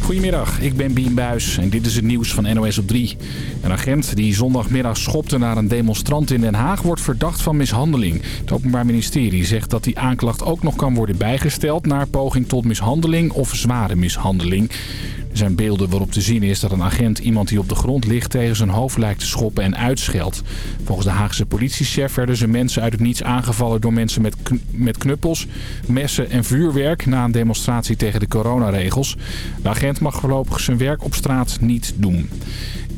Goedemiddag, ik ben Bien Buis en dit is het nieuws van NOS op 3. Een agent die zondagmiddag schopte naar een demonstrant in Den Haag wordt verdacht van mishandeling. Het Openbaar Ministerie zegt dat die aanklacht ook nog kan worden bijgesteld naar poging tot mishandeling of zware mishandeling. Zijn beelden waarop te zien is dat een agent iemand die op de grond ligt tegen zijn hoofd lijkt te schoppen en uitscheldt. Volgens de Haagse politiechef werden ze mensen uit het niets aangevallen door mensen met, met knuppels, messen en vuurwerk na een demonstratie tegen de coronaregels. De agent mag voorlopig zijn werk op straat niet doen.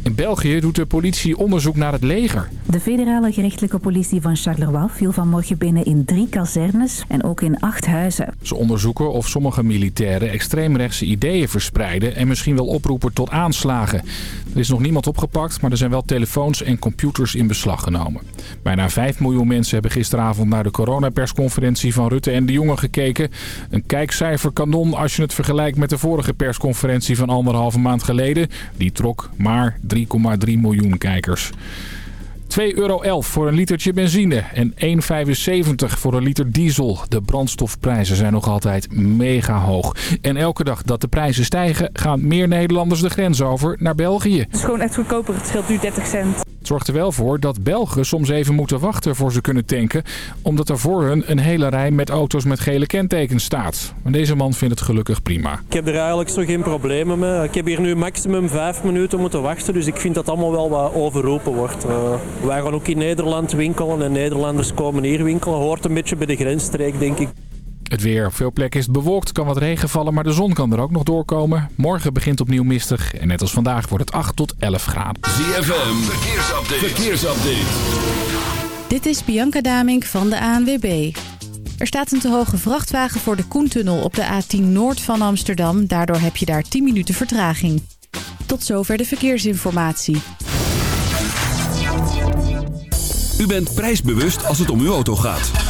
In België doet de politie onderzoek naar het leger. De federale gerechtelijke politie van Charleroi viel vanmorgen binnen in drie kazernes en ook in acht huizen. Ze onderzoeken of sommige militairen extreemrechtse ideeën verspreiden en misschien wel oproepen tot aanslagen. Er is nog niemand opgepakt, maar er zijn wel telefoons en computers in beslag genomen. Bijna 5 miljoen mensen hebben gisteravond naar de coronapersconferentie van Rutte en de Jonge gekeken. Een kijkcijferkanon als je het vergelijkt met de vorige persconferentie van anderhalve maand geleden. Die trok maar 3,3 miljoen kijkers. 2,11 euro voor een litertje benzine en 1,75 voor een liter diesel. De brandstofprijzen zijn nog altijd mega hoog. En elke dag dat de prijzen stijgen gaan meer Nederlanders de grens over naar België. Het is gewoon echt goedkoper. Het scheelt nu 30 cent. Het zorgt er wel voor dat Belgen soms even moeten wachten voor ze kunnen tanken. Omdat er voor hun een hele rij met auto's met gele kentekens staat. Maar deze man vindt het gelukkig prima. Ik heb er eigenlijk zo geen problemen mee. Ik heb hier nu maximum 5 minuten moeten wachten. Dus ik vind dat allemaal wel wat overroepen wordt. Uh, wij gaan ook in Nederland winkelen en Nederlanders komen hier winkelen. Hoort een beetje bij de grensstreek denk ik. Het weer. Op veel plekken is het bewolkt, kan wat regen vallen, maar de zon kan er ook nog doorkomen. Morgen begint opnieuw mistig en net als vandaag wordt het 8 tot 11 graden. ZFM, verkeersupdate. verkeersupdate. Dit is Bianca Damink van de ANWB. Er staat een te hoge vrachtwagen voor de Koentunnel op de A10 Noord van Amsterdam. Daardoor heb je daar 10 minuten vertraging. Tot zover de verkeersinformatie. U bent prijsbewust als het om uw auto gaat.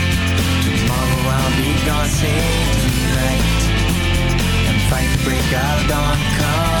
be gone safe tonight And fight break of dawn come.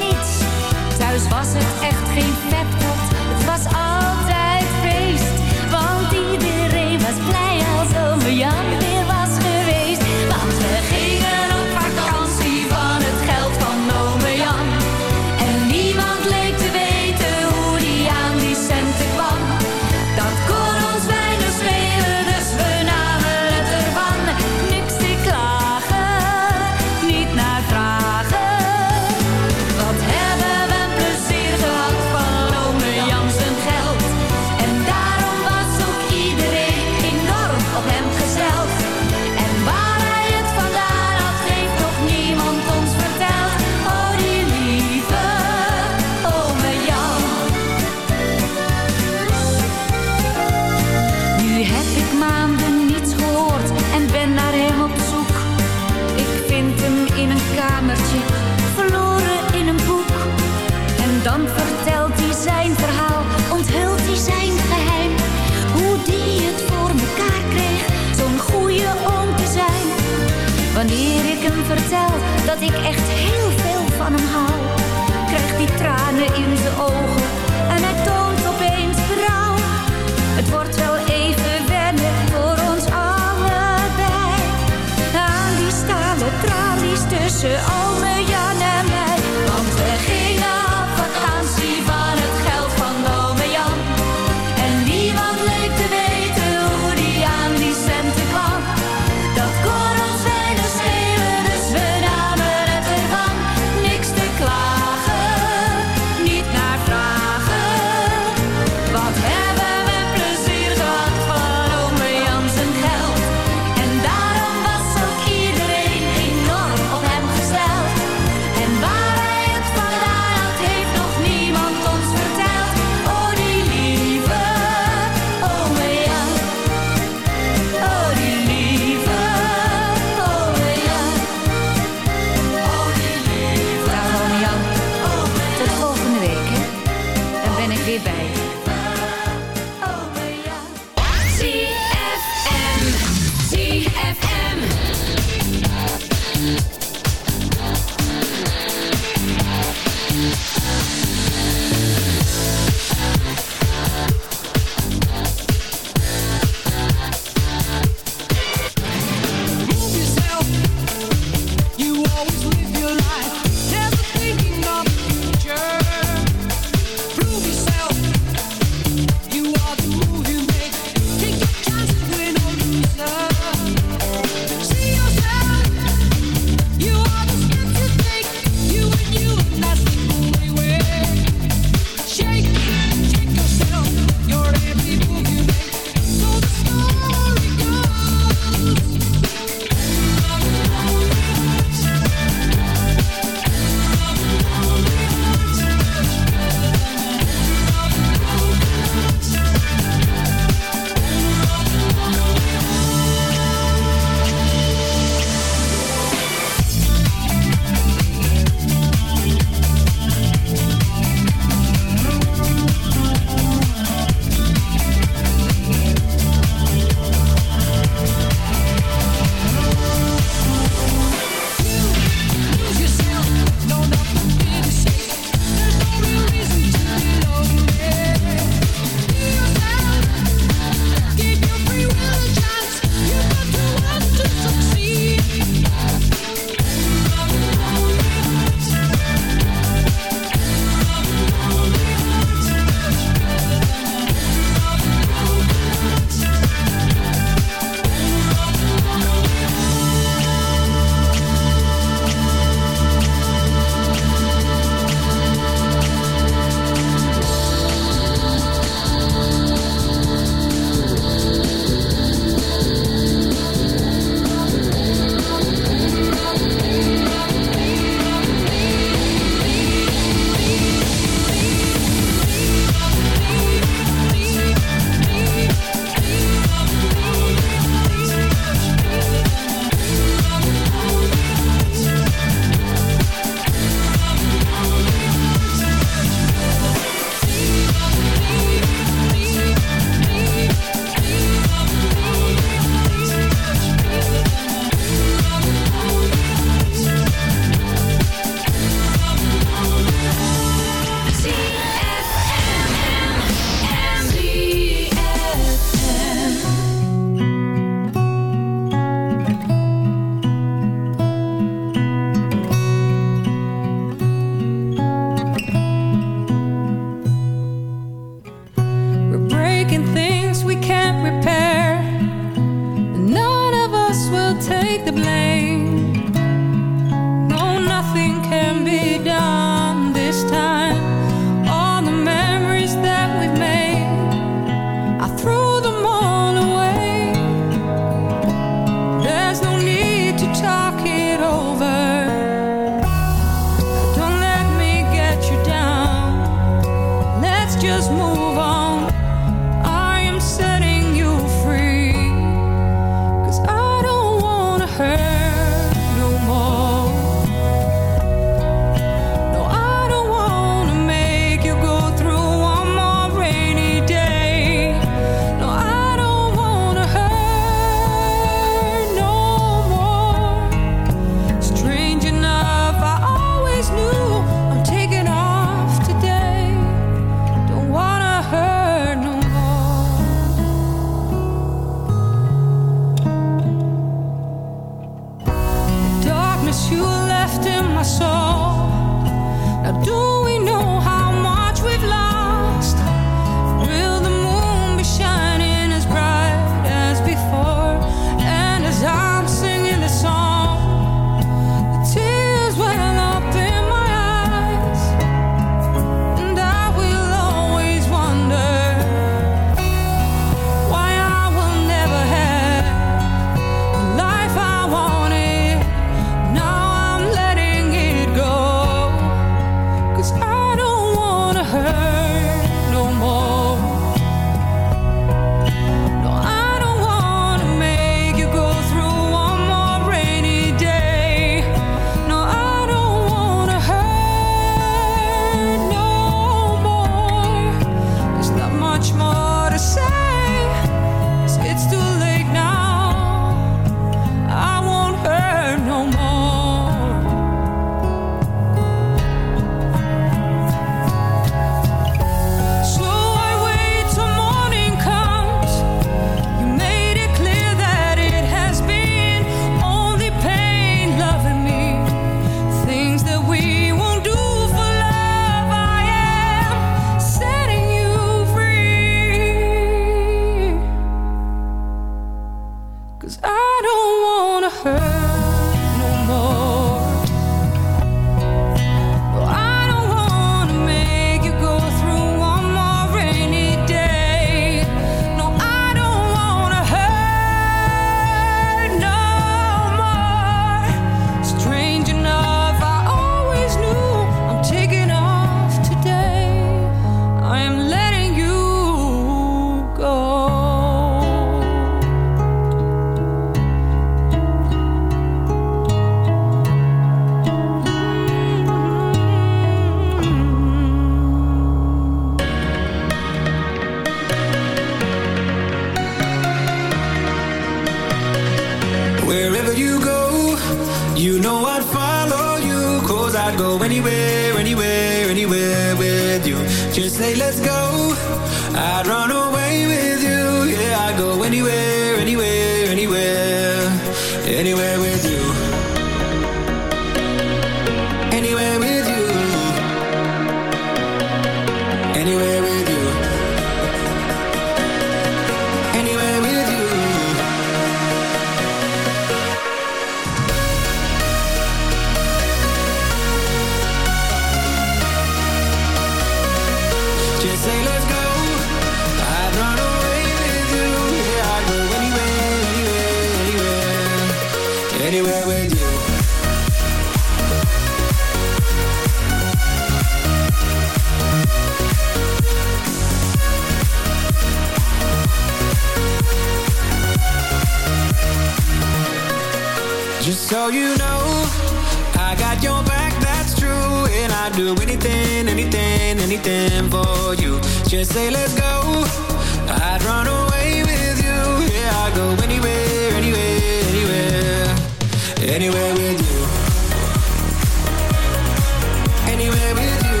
anywhere with you.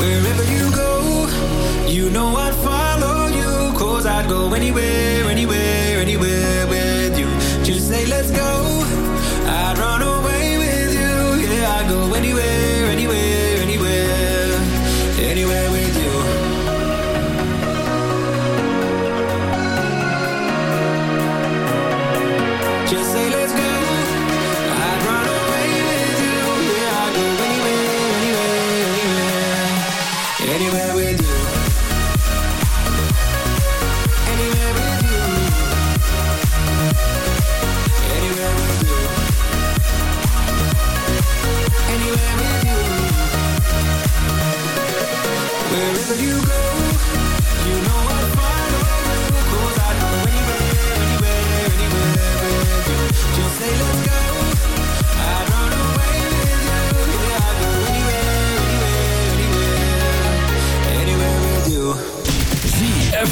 Wherever you go, you know I'd follow I'd go anywhere, anywhere, anywhere.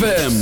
ZFM.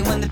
When the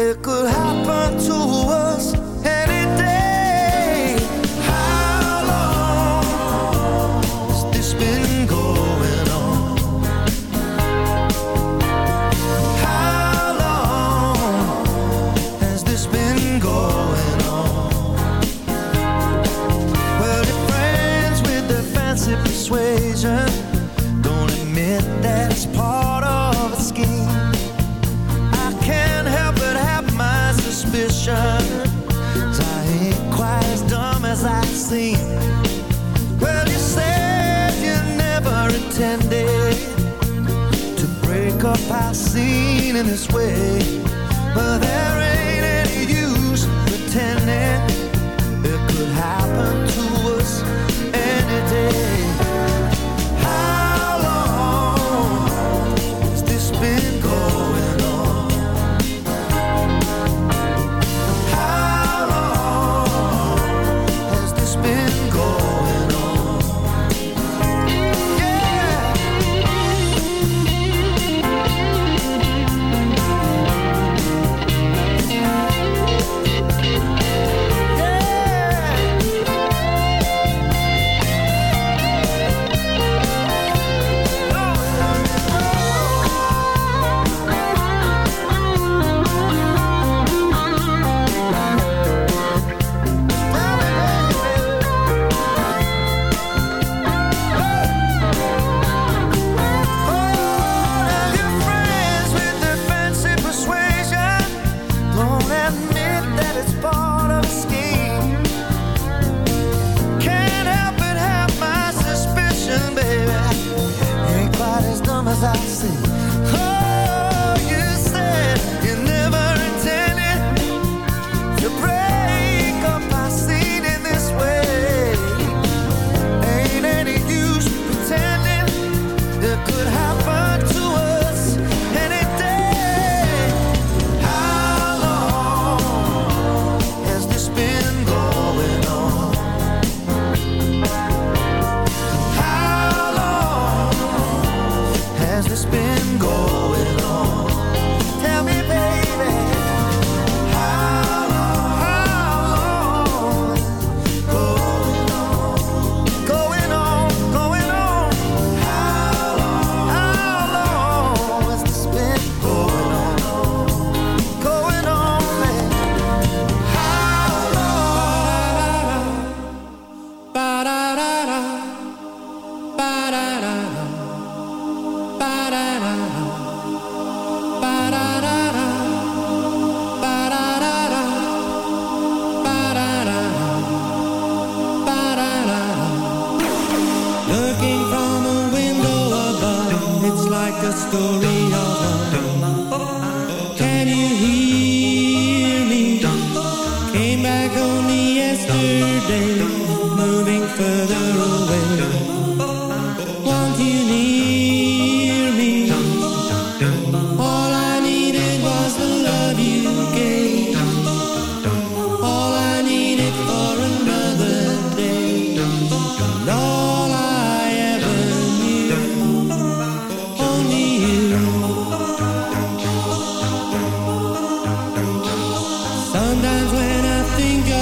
It could happen to us. feeling this way, but there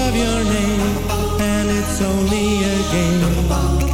of your name, and it's only a game.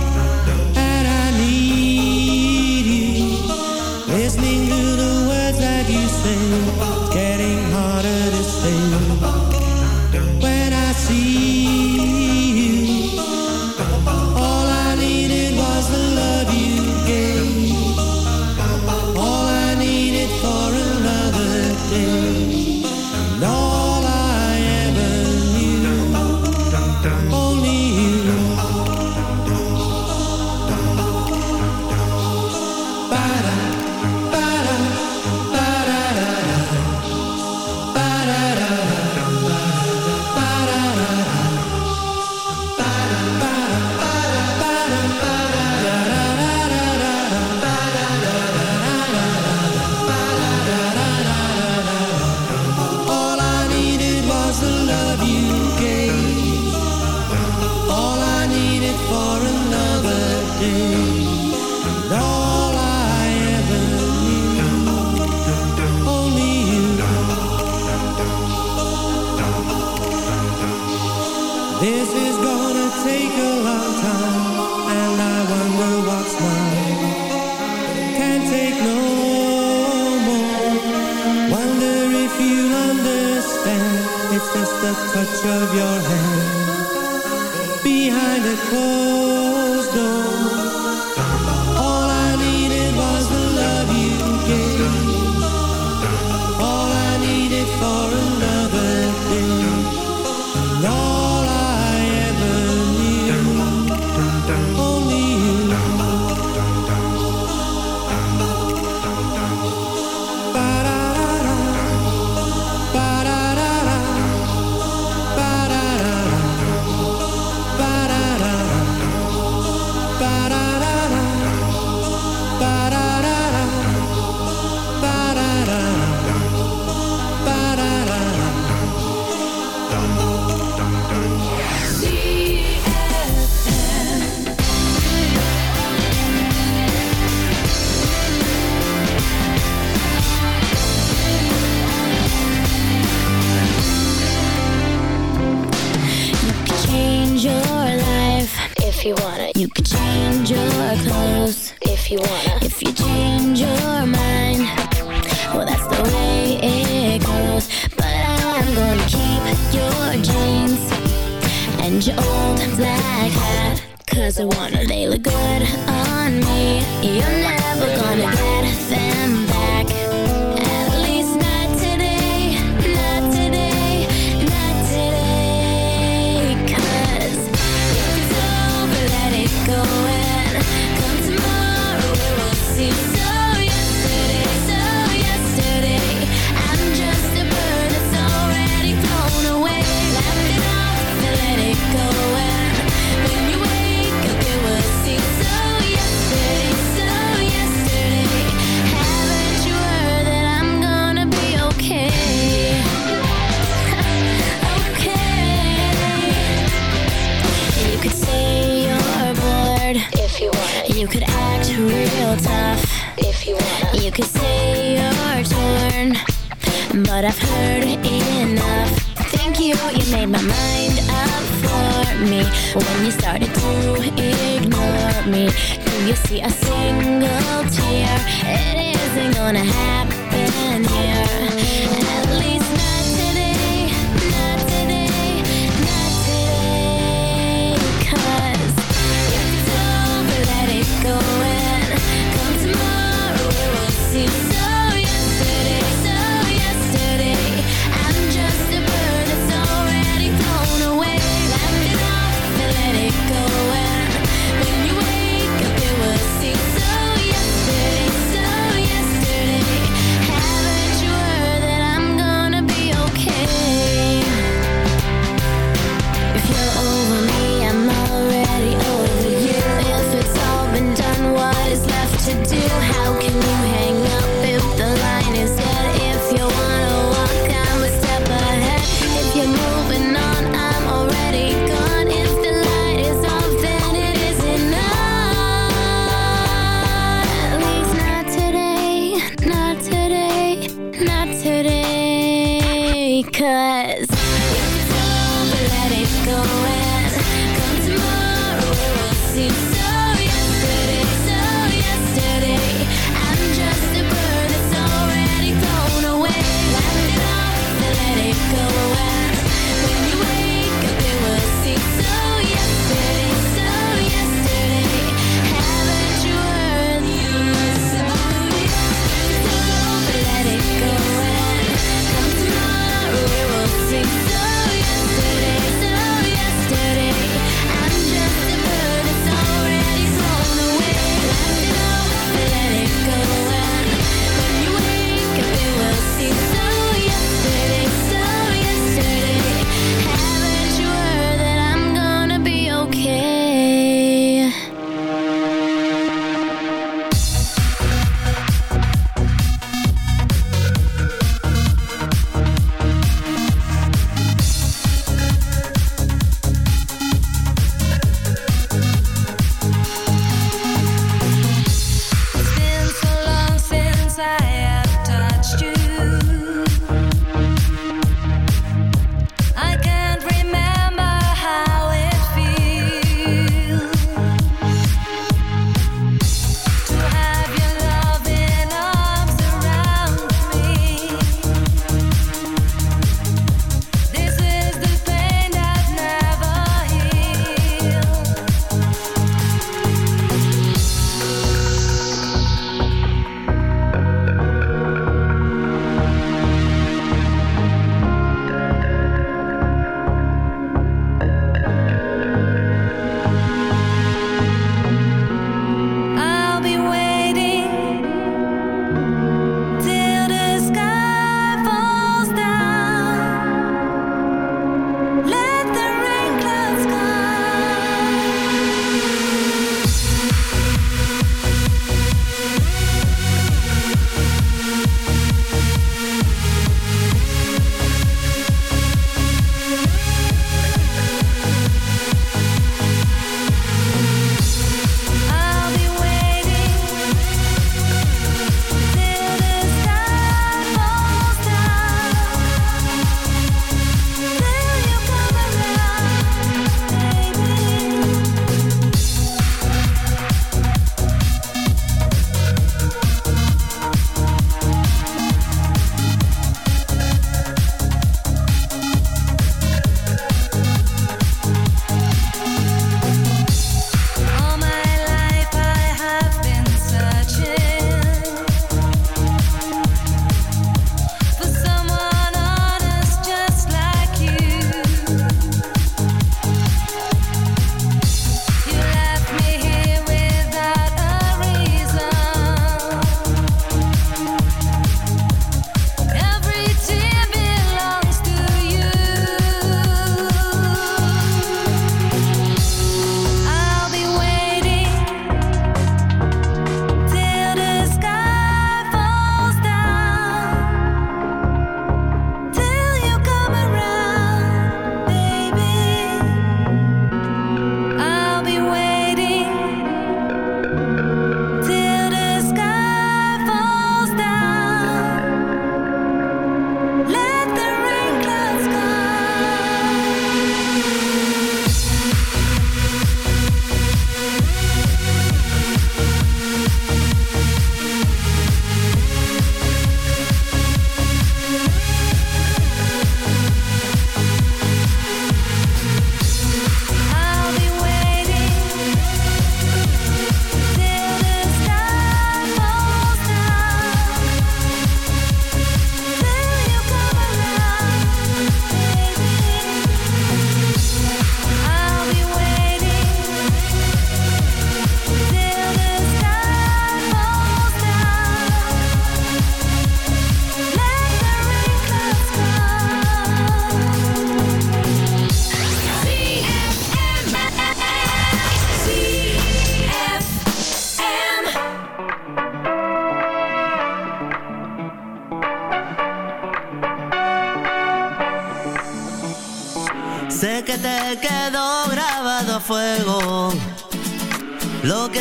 made my mind up for me. When you started to ignore me Do you see a single tear? It isn't gonna happen here. At least not today, not today, not today. Cause it's over, let it go. And Come tomorrow, we will see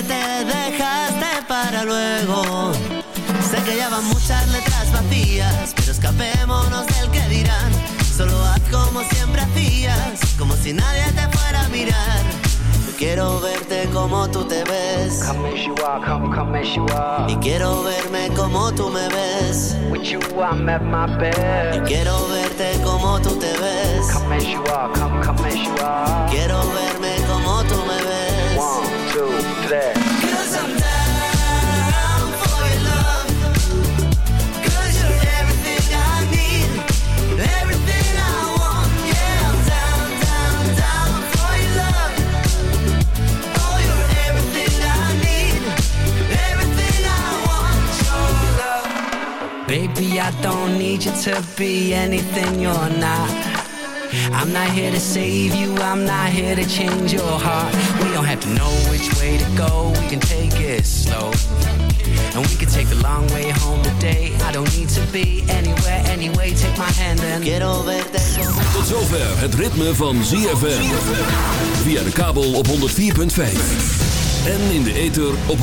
que te dejaste para luego. Sé que ya van muchas letras vacías, pero escapémonos del que dirán. Solo haz como siempre hacías, como si nadie te fuera a mirar. Yo quiero verte como tú te ves. Come as you are, come, come as you are. Y quiero verme como tú me ves. With you, I'm at my best. Y quiero verte como tú te ves. Come as you are, come, come as you are. Quiero verme como tú me ves. One, two, three. Cause I'm down for your love. Cause you're everything I need. Everything I want. Yeah, I'm down, down, down for your love. Oh, you're everything I need. Everything I want. Your love. Baby, I don't need you to be anything you're not. I'm not here to save you, I'm not here to change your heart. We don't have to know which way to go, we can take it slow. And we can take the long way home today. I don't need to be anywhere anyway. Take my hand and Quiero verte como Tot zover het ritme van ZFM. Via de kabel op 104.5. En in de ether op 106.9.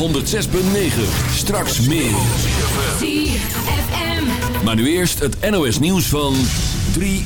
Straks meer. ZFM. Maar nu eerst het NOS nieuws van 3